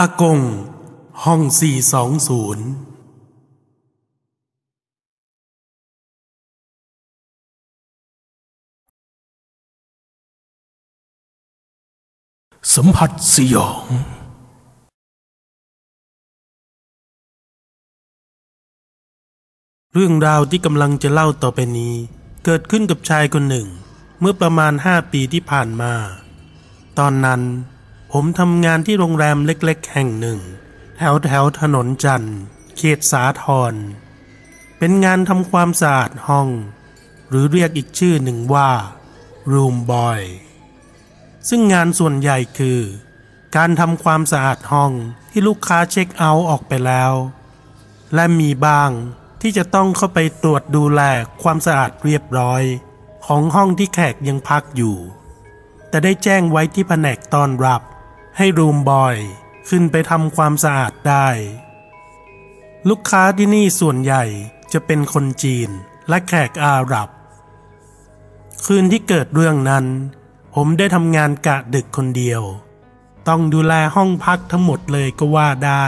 อากง ห้อง 420สัมผัสสยอง เรื่องราวที่กำลังจะเล่าต่อไปนี้ เกิดขึ้นกับชายคนหนึ่ง เมื่อประมาณห้าปีที่ผ่านมา ตอนนั้น ผมทำงานที่โรงแรมเล็กๆ แห่งหนึ่ง แถวแถวถนนจันทร์เขตสาทรเป็นงานทำความสะอาดห้อง หรือเรียกอีกชื่อหนึ่งว่า Room Boy ซึ่งงานส่วนใหญ่คือ การทำความสะอาดห้องที่ลูกค้าเช็คเอาท์ออกไปแล้ว และมีบ้างที่จะต้องเข้าไปตรวจดูแลความสะอาดเรียบร้อย ของห้องที่แขกยังพักอยู่ แต่ได้แจ้งไว้ที่แผนกต้อนรับ ให้รูมบอยขึ้นไปทำความสะอาดได้ ลูกค้าที่นี่ส่วนใหญ่จะเป็นคนจีนและแขกอาหรับ คืนที่เกิดเรื่องนั้น ผมได้ทำงานกะดึกคนเดียว ต้องดูแลห้องพักทั้งหมดเลยก็ว่าได้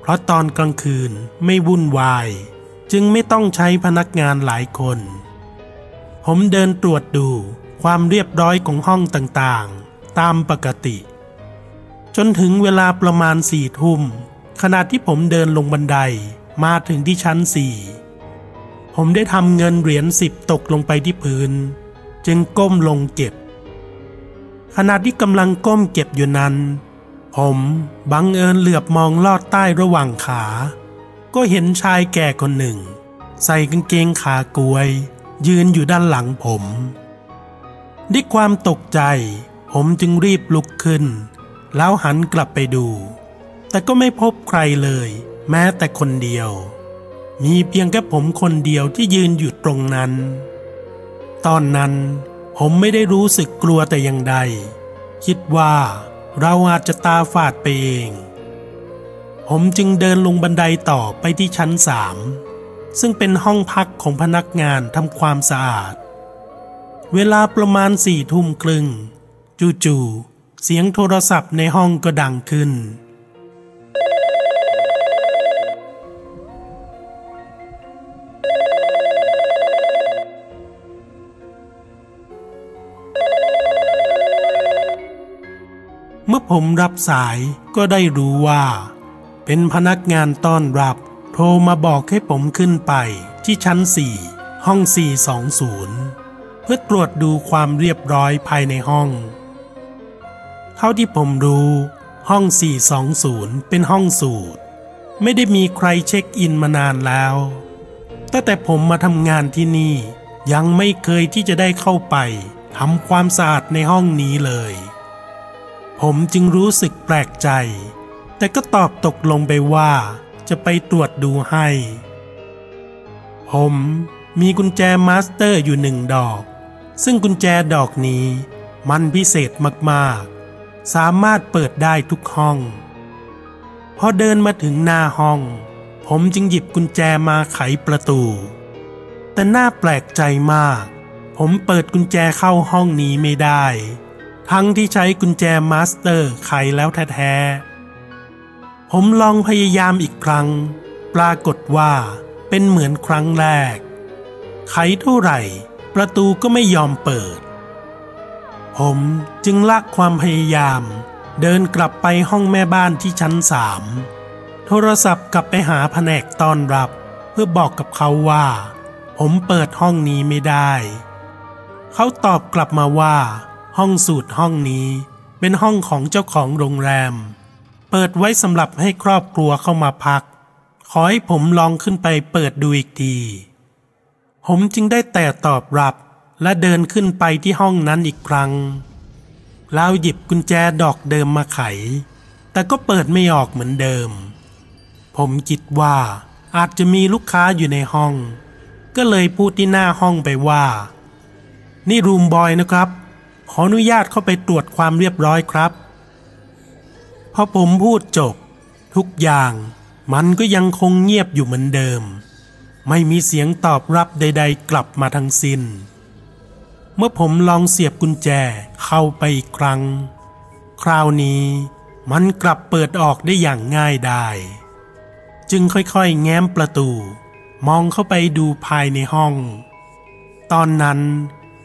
เพราะตอนกลางคืนไม่วุ่นวาย จึงไม่ต้องใช้พนักงานหลายคน ผมเดินตรวจดูความเรียบร้อยของห้องต่างๆ ตามปกติ จนถึงเวลาประมาณสี่ทุ่มขณะที่ผมเดินลงบันไดมาถึงที่ชั้นสี่ผมได้ทำเงินเหรียญสิบตกลงไปที่พื้น จึงก้มลงเก็บ ขณะที่กำลังก้มเก็บอยู่นั้น ผมบังเอิญเหลือบมองลอดใต้ระหว่างขา ก็เห็นชายแก่คนหนึ่ง ใส่กางเกงขากวย ยืนอยู่ด้านหลังผมด้วยความตกใจ ผมจึงรีบลุกขึ้น แล้วหันกลับไปดู แต่ก็ไม่พบใครเลย แม้แต่คนเดียว มีเพียงแค่ผมคนเดียวที่ยืนอยู่ตรงนั้น ตอนนั้นผมไม่ได้รู้สึกกลัวแต่อย่างใด คิดว่าเราอาจจะตาฝาดไปเอง ผมจึงเดินลงบันไดต่อไปที่ชั้นสามซึ่งเป็นห้องพักของพนักงานทำความสะอาด เวลาประมาณสี่ทุ่มครึ่ง จู่ๆ เสียงโทรศัพท์ในห้องก็ดังขึ้น เมื่อผมรับสายก็ได้รู้ว่า เป็นพนักงานต้อนรับ โทรมาบอกให้ผมขึ้นไปที่ชั้น 4 ห้อง 420 เพื่อตรวจดูความเรียบร้อยภายในห้อง เท่าที่ผมรู้ ห้อง 420 เป็นห้องสูตร ไม่ได้มีใครเช็คอินมานานแล้วตั้งแต่ผมมาทำงานที่นี่ ยังไม่เคยที่จะได้เข้าไปทำความสะอาดในห้องนี้เลย ผมจึงรู้สึกแปลกใจ แต่ก็ตอบตกลงไปว่าจะไปตรวจดูให้ ผมมีกุญแจ master อยู่หนึ่งดอก ซึ่งกุญแจดอกนี้มันพิเศษมากๆ สามารถเปิดได้ทุกห้อง พอเดินมาถึงหน้าห้อง ผมจึงหยิบกุญแจมาไขประตู แต่น่าแปลกใจมาก ผมเปิดกุญแจเข้าห้องนี้ไม่ได้ ทั้งที่ใช้กุญแจ master ไขแล้วแท้ๆ ผมลองพยายามอีกครั้ง ปรากฏว่าเป็นเหมือนครั้งแรก ไขเท่าไหร่ ประตูก็ไม่ยอมเปิด ผมจึงละความพยายาม เดินกลับไปห้องแม่บ้านที่ชั้นสามโทรศัพท์กลับไปหาแผนกต้อนรับ เพื่อบอกกับเขาว่า ผมเปิดห้องนี้ไม่ได้ เขาตอบกลับมาว่า ห้องสูตรห้องนี้ เป็นห้องของเจ้าของโรงแรม เปิดไว้สำหรับให้ครอบครัวเข้ามาพัก ขอให้ผมลองขึ้นไปเปิดดูอีกทีผมจึงได้แต่ตอบรับ และเดินขึ้นไปที่ห้องนั้นอีกครั้ง แล้วหยิบกุญแจดอกเดิมมาไข แต่ก็เปิดไม่ออกเหมือนเดิม ผมคิดว่าอาจจะมีลูกค้าอยู่ในห้อง ก็เลยพูดที่หน้าห้องไปว่า นี่รูมบอยนะครับ ขออนุญาตเข้าไปตรวจความเรียบร้อยครับ พอผมพูดจบ ทุกอย่างมันก็ยังคงเงียบอยู่เหมือนเดิม ไม่มีเสียงตอบรับใด ๆ กลับมาทั้งสิน้น เมื่อผมลองเสียบกุญแจเข้าไปอีกครั้ง คราวนี้มันกลับเปิดออกได้อย่างง่ายได้จึงค่อยๆ แง้มประตู มองเข้าไปดูภายในห้อง ตอนนั้น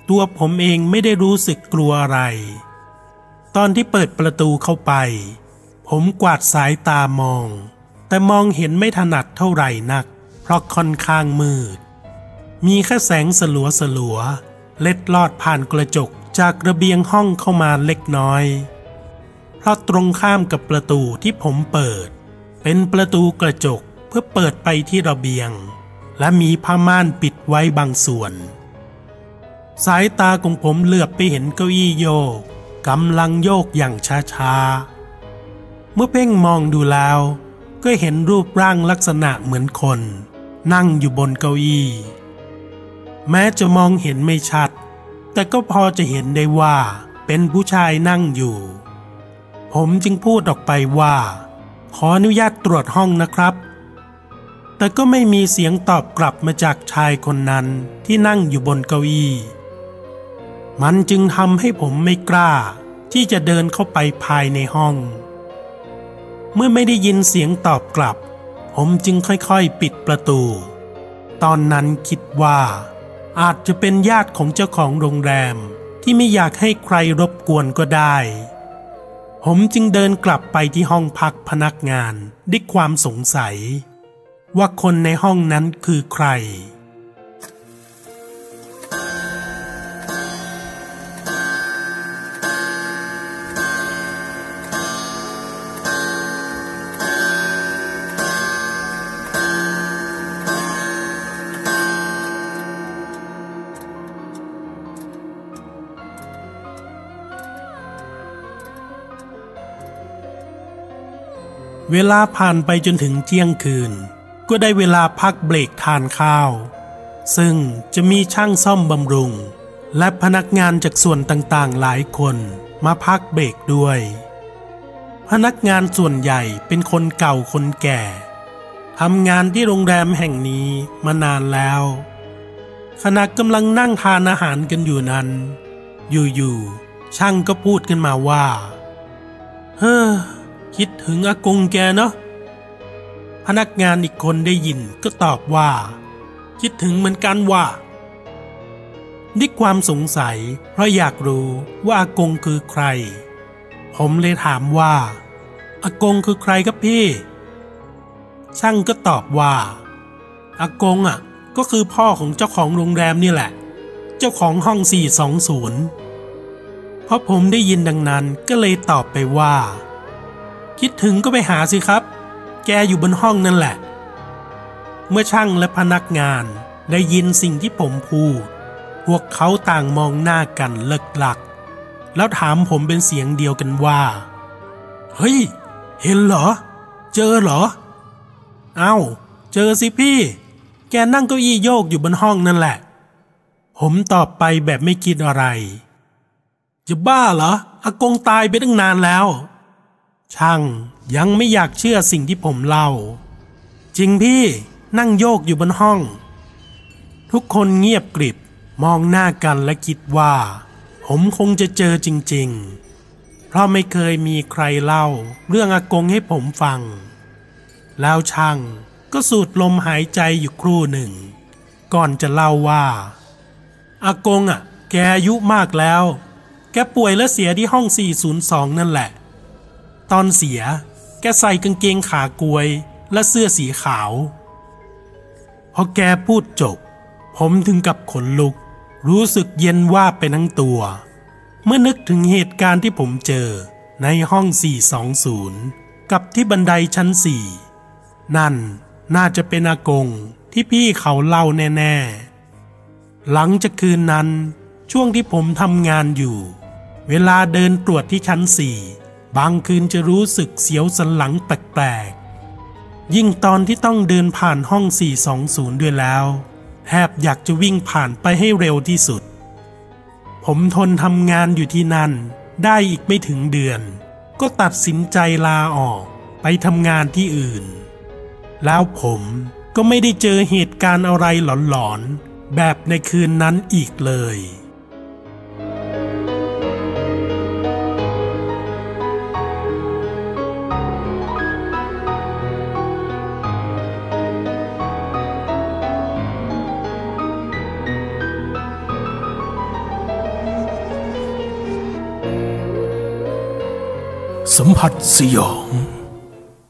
ตัวผมเองไม่ได้รู้สึกกลัวอะไร ตอนที่เปิดประตูเข้าไป ผมกวาดสายตามอง แต่มองเห็นไม่ถนัดเท่าไหร่นัก เพราะค่อนข้างมืด มีแค่แสงสลัวสลัว เล็ดลอดผ่านกระจกจากระเบียงห้องเข้ามาเล็กน้อย เพราะตรงข้ามกับประตูที่ผมเปิด เป็นประตูกระจกเพื่อเปิดไปที่ระเบียง และมีผ้าม่านปิดไว้บางส่วน สายตาของผมเหลือบไปเห็นเก้าอี้โยกกำลังโยกอย่างช้าๆ เมื่อเพ่งมองดูแล้ว ก็เห็นรูปร่างลักษณะเหมือนคน นั่งอยู่บนเก้าอี้ แม้จะมองเห็นไม่ชัด แต่ก็พอจะเห็นได้ว่าเป็นผู้ชายนั่งอยู่ ผมจึงพูดออกไปว่า ขออนุญาตตรวจห้องนะครับ แต่ก็ไม่มีเสียงตอบกลับมาจากชายคนนั้นที่นั่งอยู่บนเก้าอี้ มันจึงทำให้ผมไม่กล้าที่จะเดินเข้าไปภายในห้อง เมื่อไม่ได้ยินเสียงตอบกลับ ผมจึงค่อยๆ ปิดประตู ตอนนั้นคิดว่า อาจจะเป็นญาติของเจ้าของโรงแรมที่ไม่อยากให้ใครรบกวนก็ได้ ผมจึงเดินกลับไปที่ห้องพักพนักงานด้วยความสงสัย ว่าคนในห้องนั้นคือใคร เวลาผ่านไปจนถึงเที่ยงคืน ก็ได้เวลาพักเบรกทานข้าว ซึ่งจะมีช่างซ่อมบำรุง และพนักงานจากส่วนต่างๆหลายคนมาพักเบรกด้วย พนักงานส่วนใหญ่เป็นคนเก่าคนแก่ทำงานที่โรงแรมแห่งนี้มานานแล้ว ขณะกำลังนั่งทานอาหารกันอยู่นั้น อยู่ๆช่างก็พูดขึ้นมาว่า เฮ้อ คิดถึงอากงแกเนาะพนักงานอีกคนได้ยินก็ตอบว่า คิดถึงเหมือนกันว่าด้วยความสงสัย เพราะอยากรู้ว่าอากงคือใคร ผมเลยถามว่าอากงคือใครครับพี่ ช่างก็ตอบว่าอากงอะ ก็คือพ่อของเจ้าของโรงแรมนี่แหละ เจ้าของห้อง 420 เพราะผมได้ยินดังนั้นก็เลยตอบไปว่า คิดถึงก็ไปหาสิครับ แกอยู่บนห้องนั่นแหละ เมื่อช่างและพนักงานได้ยินสิ่งที่ผมพูด พวกเขาต่างมองหน้ากันเลิกหลัก แล้วถามผมเป็นเสียงเดียวกันว่า เฮ้ย เห็นเหรอ เจอเหรอ เอา้า เจอสิพี่ แกนั่งเก้าอี้โยกอยู่บนห้องนั่นแหละ ผมตอบไปแบบไม่คิดอะไร จะบ้าเหรอ อากงตายไปตั้งนานแล้ว ช่างยังไม่อยากเชื่อสิ่งที่ผมเล่า จริงพี่นั่งโยกอยู่บนห้อง ทุกคนเงียบกริบมองหน้ากันและคิดว่า ผมคงจะเจอจริง ๆ เพราะไม่เคยมีใครเล่า เรื่องอากงให้ผมฟัง แล้วช่างก็สูดลมหายใจอยู่ครู่หนึ่ง ก่อนจะเล่าว่าอากงอะ แกอายุมากแล้ว แกป่วยและเสียที่ห้อง 402 นั่นแหละ ตอนเสีย แกใส่กางเกงขากวยและเสื้อสีขาว พอแกพูดจบ ผมถึงกับขนลุก รู้สึกเย็นว่าไปทั้งตัว เมื่อนึกถึงเหตุการณ์ที่ผมเจอในห้อง 420 กับที่บันไดชั้น 4 นั่นน่าจะเป็นอากงที่พี่เขาเล่าแน่ ๆ หลังจากคืนนั้นช่วงที่ผมทำงานอยู่ เวลาเดินตรวจที่ชั้นสี่ บางคืนจะรู้สึกเสียวสันหลังแปลกๆ ยิ่งตอนที่ต้องเดินผ่านห้อง 420 ด้วยแล้วแทบอยากจะวิ่งผ่านไปให้เร็วที่สุด ผมทนทำงานอยู่ที่นั่น ได้อีกไม่ถึงเดือน ก็ตัดสินใจลาออกไปทำงานที่อื่น แล้วผมก็ไม่ได้เจอเหตุการณ์อะไรหลอนๆ แบบในคืนนั้นอีกเลย สัมผัสสยอง